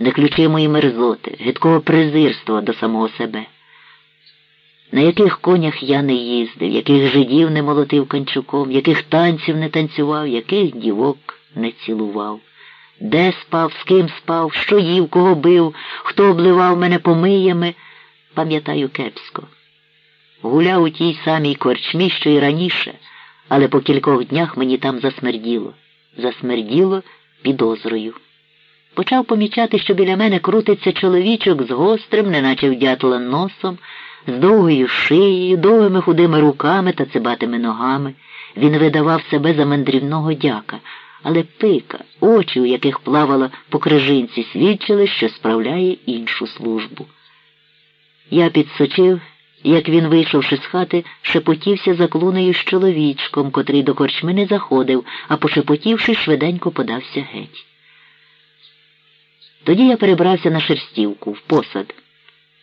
неключимої мерзоти, гидкого презирства до самого себе. На яких конях я не їздив, яких жидів не молотив канчуком, яких танців не танцював, яких дівок не цілував, де спав, з ким спав, що їв, кого бив, хто обливав мене помиями, пам'ятаю кепсько. Гуляв у тій самій корчмі, що й раніше, але по кількох днях мені там засмерділо. Засмерділо підозрою. Почав помічати, що біля мене крутиться чоловічок з гострим, неначе вдятла носом, з довгою шиєю, довгими худими руками та цибатими ногами. Він видавав себе за мандрівного дяка, але пика, очі, у яких плавала по крижинці, свідчили, що справляє іншу службу. Я підсочив, як він, вийшовши з хати, шепотівся за клунею з чоловічком, котрий до корчми не заходив, а пошепотівши, швиденько подався геть. Тоді я перебрався на шерстівку, в посад.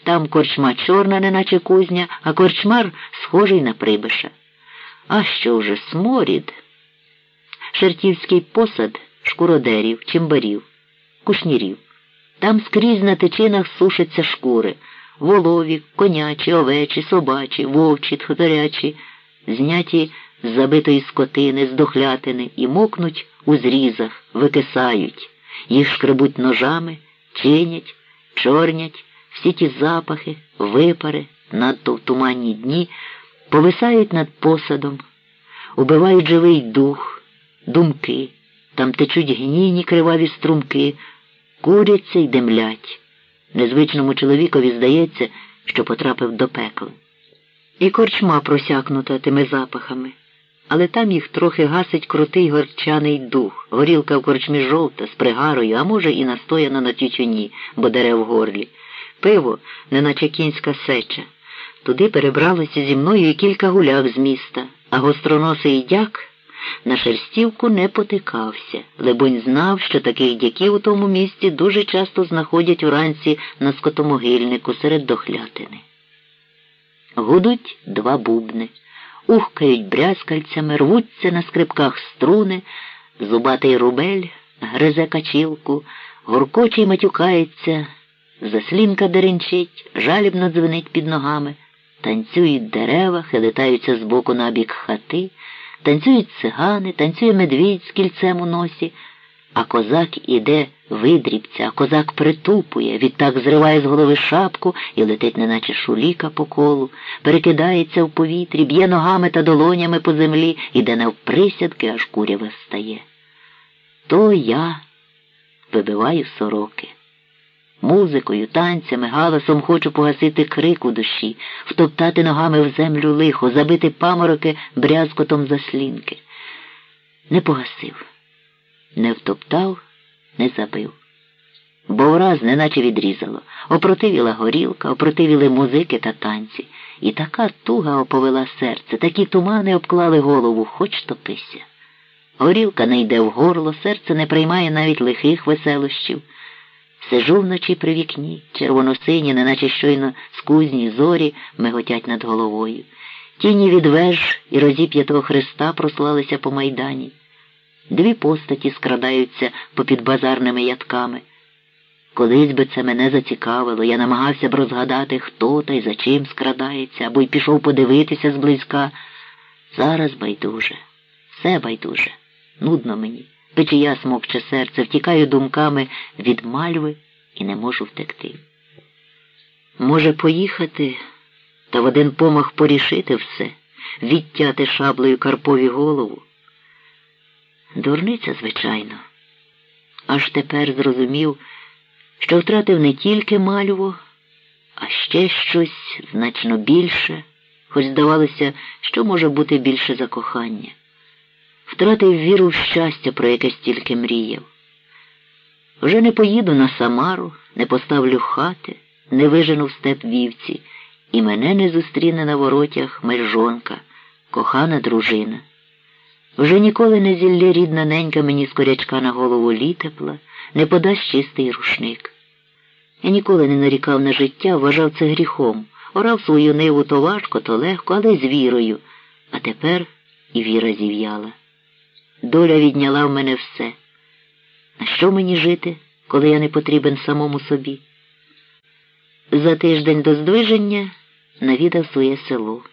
Там корчма чорна, неначе кузня, а корчмар схожий на прибиша. А що вже сморід? Шертівський посад шкуродерів, чимбарів, кушнірів. Там скрізь на тичинах сушаться шкури волові, конячі, овечі, собачі, вовчі, хуторячі, зняті з забитої скотини, з дохлятини і мокнуть у зрізах, викисають, їх шкребуть ножами, чинять, чорнять, всі ті запахи, випари, надто в туманні дні, повисають над посадом, убивають живий дух, думки, там течуть гнійні криваві струмки, куряться й демлять. Незвичному чоловікові здається, що потрапив до пекла. І корчма просякнута тими запахами, але там їх трохи гасить крутий горчаний дух, горілка в корчмі жовта, з пригарою, а може, і настояна на тютюні, бо дере в горлі. Пиво, неначе кінська сеча. Туди перебралося зі мною і кілька гуляк з міста, а гостроносий дяк на шерстівку не потикався, либонь знав, що таких дяків у тому місці дуже часто знаходять уранці на скотомогильнику серед дохлятини. Гудуть два бубни, ухкають брязкальцями, рвуться на скрипках струни, зубатий рубель гризе качілку, гуркочий матюкається, заслінка деренчить, жалібно дзвенить під ногами, танцюють дерева, хилитаються з боку на бік хати. Танцюють цигани, танцює медвідь з кільцем у носі, а козак іде видрібця, козак притупує, відтак зриває з голови шапку і летить, неначе шуліка по колу, перекидається в повітрі, б'є ногами та долонями по землі, іде навприсядки, аж курява стає. То я вибиваю сороки. Музикою, танцями, галасом хочу погасити крик у душі, втоптати ногами в землю лихо, забити памороки брязкотом заслінки. Не погасив, не втоптав, не забив. Бо враз неначе відрізало, опротивіла горілка, опротивіли музики та танці, і така туга оповела серце, такі тумани обклали голову, хоч топися. Горілка не йде в горло, серце не приймає навіть лихих веселощів. Сижу вночі при вікні, червоно-сині, неначе щойно з кузні зорі миготять над головою. Тіні від веж і розіп'ятого хреста прослалися по майдані. Дві постаті скрадаються попід базарними ядками. Колись би це мене зацікавило, я намагався б розгадати, хто та й за чим скрадається, або й пішов подивитися зблизька. Зараз байдуже, все байдуже, нудно мені. Печія смокче серце, втікаю думками від мальви і не можу втекти. Може, поїхати та в один помах порішити все, відтяти шаблею Карпові голову. Дурниця, звичайно, аж тепер зрозумів, що втратив не тільки мальву, а ще щось значно більше, хоч здавалося, що може бути більше за кохання втратив віру в щастя, про яке стільки мріяв. Вже не поїду на Самару, не поставлю хати, не вижену в степ вівці, і мене не зустріне на воротях мержонка, кохана дружина. Вже ніколи не зілля рідна ненька мені з корячка на голову літепла, не подасть чистий рушник. Я ніколи не нарікав на життя, вважав це гріхом, орав свою ниву то важко, то легко, але з вірою, а тепер і віра зів'яла. Доля відняла в мене все. На що мені жити коли я не потрібен самому собі. За тиждень до здвиження навідав своє село.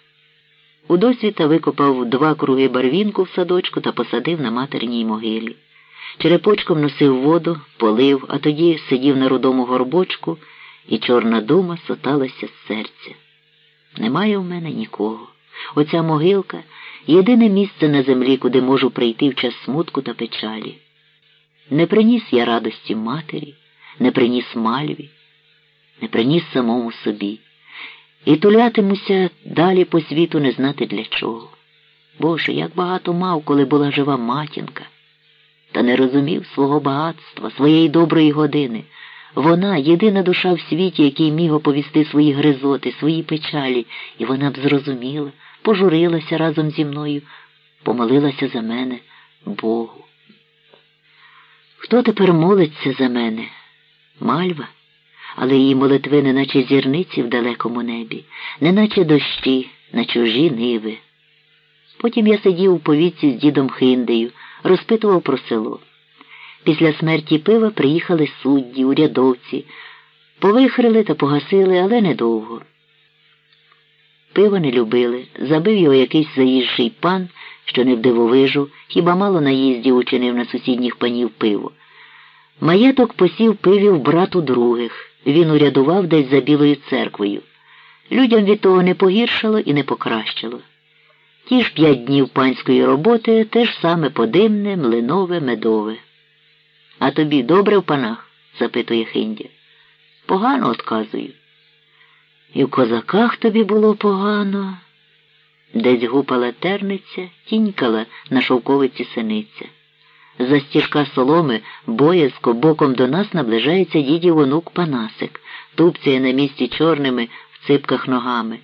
У досвіта викопав два круги барвінку в садочку та посадив на матерній могилі. Черепочком носив воду, полив, а тоді сидів на рудому горбочку, і чорна дума соталася з серця. Немає в мене нікого. Оця могилка єдине місце на землі, куди можу прийти в час смутку та печалі. Не приніс я радості матері, не приніс мальві, не приніс самому собі. І тулятимуся далі по світу не знати для чого. Боже, як багато мав, коли була жива матінка, та не розумів свого багатства, своєї доброї години. Вона єдина душа в світі, який міг оповісти свої гризоти, свої печалі, і вона б зрозуміла, пожурилася разом зі мною, помолилася за мене Богу. Хто тепер молиться за мене? Мальва? Але її молитви, неначе зірниці в далекому небі, неначе дощі на чужі ниви. Потім я сидів у повітці з дідом Хиндею, розпитував про село. Після смерті пива приїхали судді, урядовці, повихрили та погасили, але недовго. Пиво не любили, забив його якийсь заїжджий пан, що не вдивовижу, хіба мало наїздів учинив на сусідніх панів пиво. Маєток посів пивів брату других. Він урядував десь за Білою церквою. Людям від того не погіршало і не покращило. Ті ж п'ять днів панської роботи теж саме подимне, млинове, медове. А тобі добре в панах? запитує Хиндя. Погано отказую. І в козаках тобі було погано. Десь гупала терниця, тінькала на шовковиці синиця. За стірка соломи боязко боком до нас наближається дідів онук Панасик, тупцяє на місці чорними в ципках ногами.